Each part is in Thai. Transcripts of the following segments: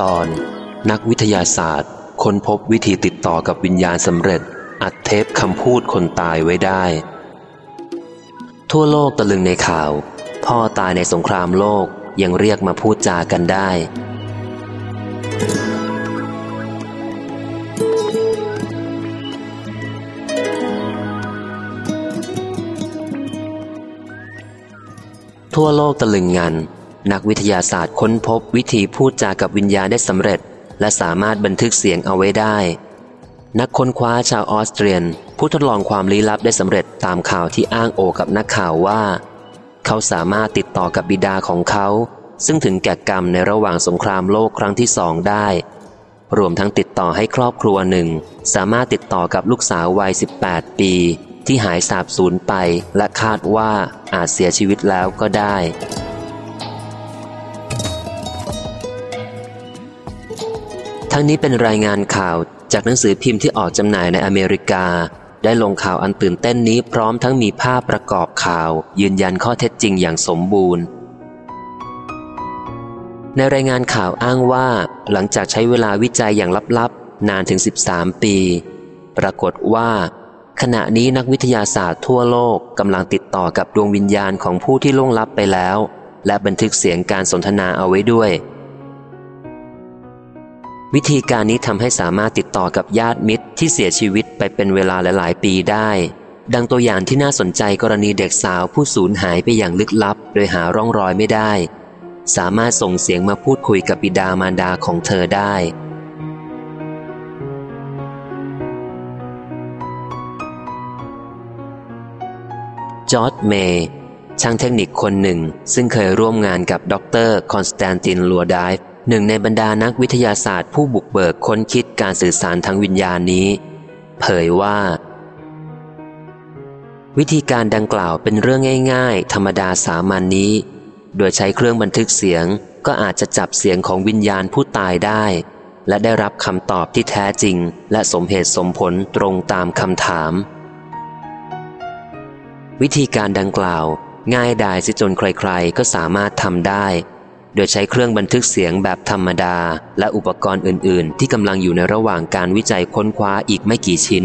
ตอนนักวิทยาศาสตร์ ค้นพบวิธีติดต่อกับวิญญาณสำเร็จ อัดเทปคำพูดคนตายไว้ได้ ทั่วโลกตะลึงในข่าว พ่อตายในสงครามโลกยังเรียกมาพูดจากันได้ ทั่วโลกตะลึงงัน นักวิทยาศาสตร์ค้นพบวิธีพูดจากับวิญญาณได้สำเร็จ และสามารถบันทึกเสียงเอาไว้ได้ นักค้นคว้าชาวออสเตรียน ผู้ทดลองความลี้ลับได้สำเร็จตามข่าวที่อ้างโอกับนักข่าวว่า เขาสามารถติดต่อกับบิดาของเขา ซึ่งถึงแก่กรรมในระหว่างสงครามโลกครั้งที่สองได้ รวมทั้งติดต่อให้ครอบครัวหนึ่ง สามารถติดต่อกับลูกสาววัย 18 ปีที่หายสาบสูญไปและคาดว่าอาจเสียชีวิตแล้วก็ได้ ทั้งนี้เป็นรายงานข่าวจากหนังสือพิมพ์ที่ออกจำหน่ายในอเมริกา ได้ลงข่าวอันตื่นเต้นนี้พร้อมทั้งมีภาพประกอบข่าว ยืนยันข้อเท็จจริงอย่างสมบูรณ์ ในรายงานข่าวอ้างว่าหลังจากใช้เวลาวิจัยอย่างลับๆ นานถึง 13 ปี ปรากฏว่าขณะนี้นักวิทยาศาสตร์ทั่วโลกกำลังติดต่อกับดวงวิญญาณของผู้ที่ล่วงลับไปแล้ว และบันทึกเสียงการสนทนาเอาไว้ด้วย วิธีการนี้ทำให้สามารถติดต่อกับญาติมิตรที่เสียชีวิตไปเป็นเวลาหลาย ๆ ปีได้ ดังตัวอย่างที่น่าสนใจกรณีเด็กสาวผู้สูญหายไปอย่างลึกลับ โดยหาร่องรอยไม่ได้ สามารถส่งเสียงมาพูดคุยกับบิดามารดาของเธอได้ จอร์จเมย์ช่างเทคนิคคนหนึ่งซึ่งเคยร่วมงานกับดรคอนสแตนตินรัวไดฟ์ หนึ่งในบรรดานักวิทยาศาสตร์ผู้บุกเบิกค้นคิดการสื่อสารทางวิญญาณนี้ เผยว่า วิธีการดังกล่าวเป็นเรื่องง่าย ๆ ธรรมดาสามัญนนี้ โดยใช้เครื่องบันทึกเสียงก็อาจจะจับเสียงของวิญญาณผู้ตายได้ และได้รับคำตอบที่แท้จริง และสมเหตุสมผลตรงตามคำถาม วิธีการดังกล่าว ง่ายดายสิจนใครๆ ก็สามารถทำได้ โดยใช้เครื่องบันทึกเสียงแบบธรรมดา และอุปกรณ์อื่น ๆ ที่กำลังอยู่ในระหว่างการวิจัยค้นคว้าอีกไม่กี่ชิ้น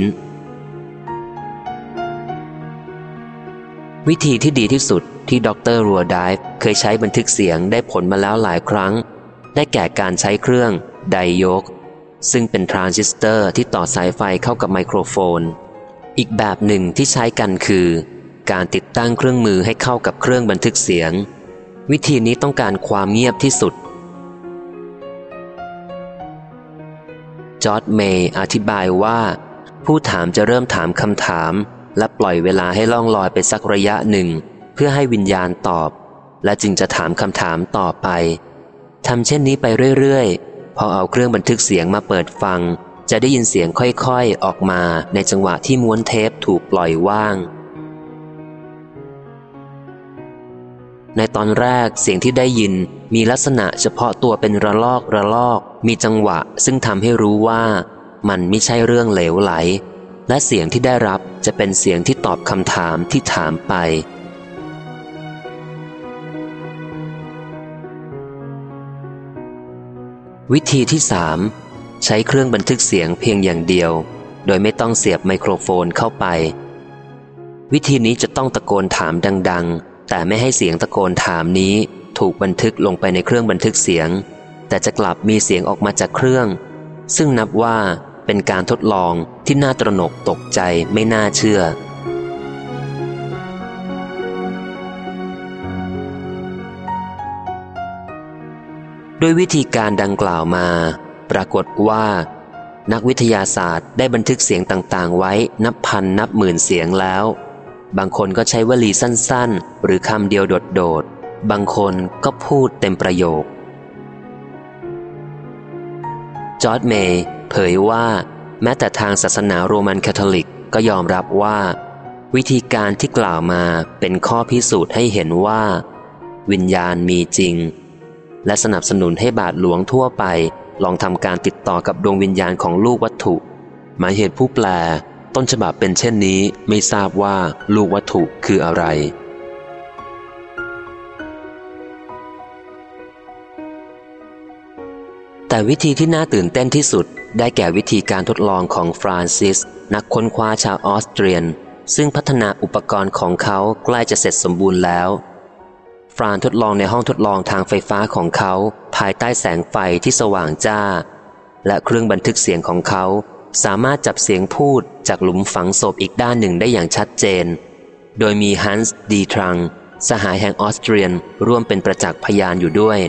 วิธีที่ดีที่สุดที่ดรรัวไดฟ์เคยใช้บันทึกเสียงได้ผลมาแล้วหลายครั้ง ได้แก่การใช้เครื่องไดโอด ซึ่งเป็นทรานซิสเตอร์ที่ต่อสายไฟเข้ากับไมโครโฟน อีกแบบหนึ่งที่ใช้กันคือ การติดตั้งเครื่องมือให้เข้ากับเครื่องบันทึกเสียง วิธีนี้ต้องการความเงียบที่สุด จอร์จเมย์อธิบายว่า ผู้ถามจะเริ่มถามคำถาม และปล่อยเวลาให้ล่องลอยไปสักระยะหนึ่ง เพื่อให้วิญญาณตอบ และจึงจะถามคำถามต่อไปทำเช่นนี้ไปเรื่อยๆ พอเอาเครื่องบันทึกเสียงมาเปิดฟัง จะได้ยินเสียงค่อยๆออกมาในจังหวะที่ม้วนเทปถูกปล่อยว่าง ในตอนแรกเสียงที่ได้ยินมีลักษณะเฉพาะตัวเป็นระลอกระลอก มีจังหวะซึ่งทำให้รู้ว่ามันไม่ใช่เรื่องเหลวไหล และเสียงที่ได้รับจะเป็นเสียงที่ตอบคำถามที่ถามไป วิธีที่สามใช้เครื่องบันทึกเสียงเพียงอย่างเดียว โดยไม่ต้องเสียบไมโครโฟนเข้าไป วิธีนี้จะต้องตะโกนถามดัง ๆ แต่ไม่ให้เสียงตะโกนถามนี้ถูกบันทึกลงไปในเครื่องบันทึกเสียง แต่จะกลับมีเสียงออกมาจากเครื่อง ซึ่งนับว่าเป็นการทดลองที่น่าตระหนกตกใจไม่น่าเชื่อ ด้วยวิธีการดังกล่าวมา ปรากฏว่า นักวิทยาศาสตร์ได้บันทึกเสียงต่างๆ ไว้นับพันนับหมื่นเสียงแล้ว บางคนก็ใช้วลีสั้นๆ หรือคำเดียวโดดๆ บางคนก็พูดเต็มประโยค จอร์ดเมย์เผยว่า แม้แต่ทางศาสนาโรมันคาทอลิกก็ยอมรับว่า วิธีการที่กล่าวมาเป็นข้อพิสูจน์ให้เห็นว่า วิญญาณมีจริง และสนับสนุนให้บาทหลวงทั่วไป ลองทำการติดต่อกับดวงวิญญาณของลูกวัตถุ หมายเหตุผู้แปล ต้นฉบับเป็นเช่นนี้ไม่ทราบว่าลูกวัตถุคืออะไร แต่วิธีที่น่าตื่นเต้นที่สุด ได้แก่วิธีการทดลองของฟรานซิส นักค้นคว้าชาวออสเตรียน ซึ่งพัฒนาอุปกรณ์ของเขาใกล้จะเสร็จสมบูรณ์แล้ว ฟรานทดลองในห้องทดลองทางไฟฟ้าของเขา ภายใต้แสงไฟที่สว่างจ้า และเครื่องบันทึกเสียงของเขา สามารถจับเสียงพูดจากหลุมฝังศพอีกด้านหนึ่งได้อย่างชัดเจน โดยมีฮันส์ดีทรัง สหายแห่งออสเตรียนร่วมเป็นประจักษ์พยานอยู่ด้วย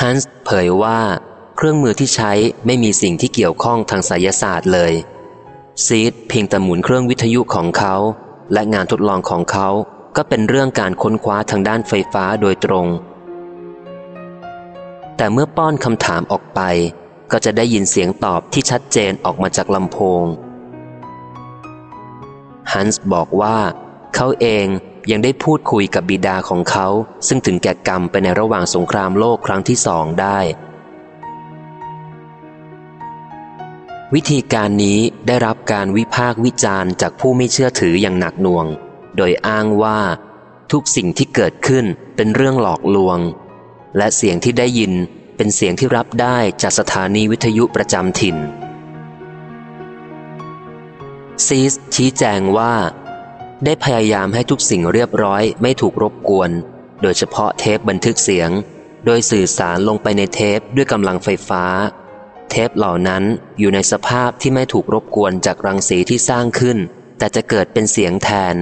ฮันส์เผยว่า เครื่องมือที่ใช้ไม่มีสิ่งที่เกี่ยวข้องทางไสยศาสตร์เลย ซีดเพียงแต่หมุนเครื่องวิทยุของเขา และงานทดลองของเขา ก็เป็นเรื่องการค้นคว้าทางด้านไฟฟ้าโดยตรง แต่เมื่อป้อนคำถามออกไป ก็จะได้ยินเสียงตอบที่ชัดเจนออกมาจากลำโพง ฮันส์บอกว่า เขาเองยังได้พูดคุยกับบิดาของเขา ซึ่งถึงแก่กรรมไปในระหว่างสงครามโลกครั้งที่สองได้ วิธีการนี้ได้รับการวิพากษ์วิจารณ์จากผู้ไม่เชื่อถืออย่างหนักหน่วง โดยอ้างว่า ทุกสิ่งที่เกิดขึ้นเป็นเรื่องหลอกลวง และเสียงที่ได้ยินเป็นเสียงที่รับได้จากสถานีวิทยุประจำถิ่น ซีสชี้แจงว่า ได้พยายามให้ทุกสิ่งเรียบร้อยไม่ถูกรบกวน โดยเฉพาะเทปบันทึกเสียง โดยสื่อสารลงไปในเทปด้วยกำลังไฟฟ้า เทปเหล่านั้นอยู่ในสภาพที่ไม่ถูกรบกวนจากรังสีที่สร้างขึ้น แต่จะเกิดเป็นเสียงแทน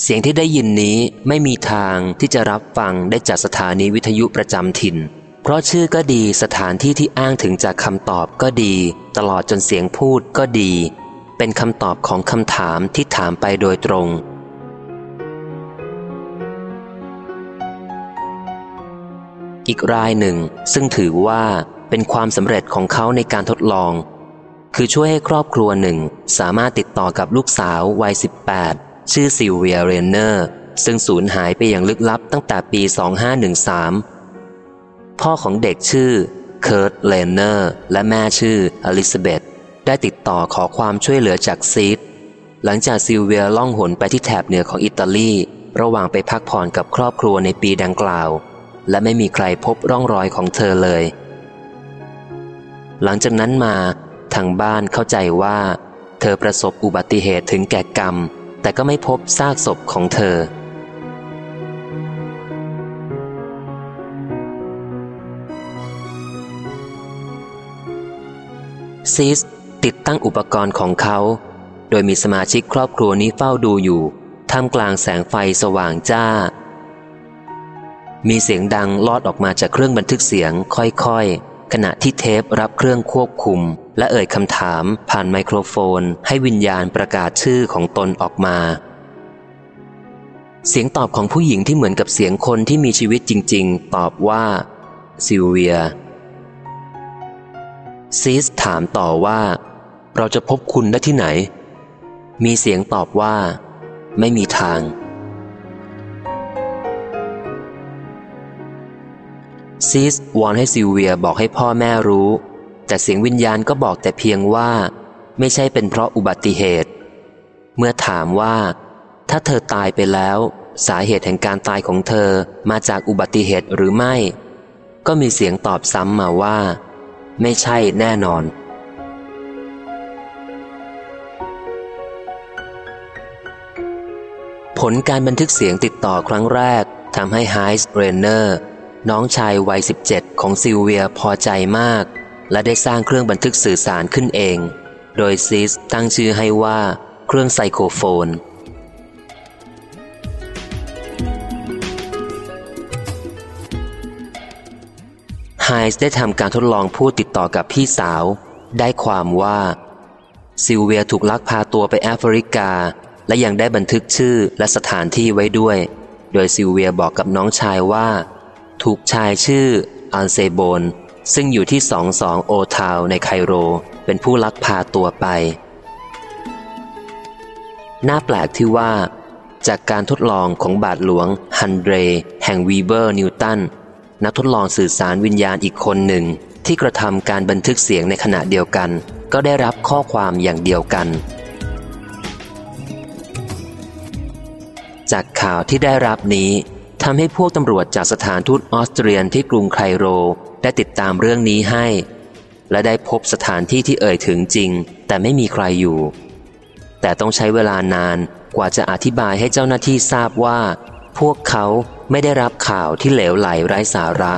เสียงที่ได้ยินนี้ไม่มีทางที่จะรับฟังได้จากสถานีวิทยุประจำถิ่น เพราะชื่อก็ดีสถานที่ที่อ้างถึงจากคำตอบก็ดี ตลอดจนเสียงพูดก็ดี เป็นคำตอบของคำถามที่ถามไปโดยตรง อีกรายหนึ่ง ซึ่งถือว่าเป็นความสำเร็จของเขาในการทดลอง คือช่วยให้ครอบครัวหนึ่งสามารถติดต่อกับลูกสาววัย18 ชื่อซิลเวียเรนเนอร์ ซึ่งสูญหายไปอย่างลึกลับตั้งแต่ปี 2513 พ่อของเด็กชื่อเคิร์ตเรนเนอร์และแม่ชื่ออลิซาเบธได้ติดต่อขอความช่วยเหลือจากซิสหลังจากซิลเวียล่องหนไปที่แถบเหนือของอิตาลี ระหว่างไปพักผ่อนกับครอบครัวในปีดังกล่าว และไม่มีใครพบร่องรอยของเธอเลย หลังจากนั้นมาทางบ้านเข้าใจว่า เธอประสบอุบัติเหตุถึงแก่กรรม แต่ก็ไม่พบซากศพของเธอ ซีสติดตั้งอุปกรณ์ของเขา โดยมีสมาชิกครอบครัวนี้เฝ้าดูอยู่ท่ามกลางแสงไฟสว่างจ้า มีเสียงดังลอดออกมาจากเครื่องบันทึกเสียงค่อยๆ ขณะที่เทปรับเครื่องควบคุม และเอ่ยคำถามผ่านไมโครโฟน ให้วิญญาณประกาศชื่อของตนออกมา เสียงตอบของผู้หญิงที่เหมือนกับเสียงคนที่มีชีวิตจริง ๆ ตอบว่าซิลเวียซีสถามต่อว่า เราจะพบคุณได้ที่ไหน มีเสียงตอบว่า ไม่มีทาง ซีสวอนให้ซิลเวียบอกให้พ่อแม่รู้ แต่เสียงวิญญาณก็บอกแต่เพียงว่า ไม่ใช่เป็นเพราะอุบัติเหตุ เมื่อถามว่า ถ้าเธอตายไปแล้ว สาเหตุแห่งการตายของเธอมาจากอุบัติเหตุหรือไม่ ก็มีเสียงตอบซ้ำมาว่า ไม่ใช่แน่นอนผลการบันทึกเสียงติดต่อครั้งแรกทำให้ไฮส์เรนเนอร์ น้องชายวัย 17 ของซิลเวียพอใจมาก และได้สร้างเครื่องบันทึกสื่อสารขึ้นเอง โดยซิสตั้งชื่อให้ว่า เครื่องไซโครโฟน ไฮส์ได้ทำการทดลองพูดติดต่อกับพี่สาว ได้ความว่า ซิลเวียถูกลักพาตัวไปแอฟริกา และยังได้บันทึกชื่อและสถานที่ไว้ด้วย โดยซิลเวียบอกกับน้องชายว่า ถูกชายชื่ออันเซโบน ซึ่งอยู่ที่สองสองโอทาวในไคโร เป็นผู้ลักพาตัวไป น่าแปลกที่ว่า จากการทดลองของบาทหลวงฮันเดร แห่งวีเบอร์นิวตันนักทดลองสื่อสารวิญญาณอีกคนหนึ่ง ที่กระทำการบันทึกเสียงในขณะเดียวกัน ก็ได้รับข้อความอย่างเดียวกัน จากข่าวที่ได้รับนี้ทำให้พวกตำรวจจากสถานทูตออสเตรียนที่กรุงไคโร ได้ติดตามเรื่องนี้ให้ และได้พบสถานที่ที่เอ่ยถึงจริง แต่ไม่มีใครอยู่ แต่ต้องใช้เวลานานกว่าจะอธิบายให้เจ้าหน้าที่ทราบว่า พวกเขาไม่ได้รับข่าวที่เหลวไหลไร้สาระ